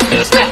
Let me.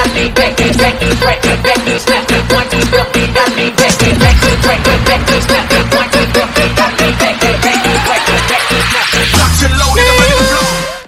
got me, Becky, Becky, break it, Snap me, break it. got me, Becky.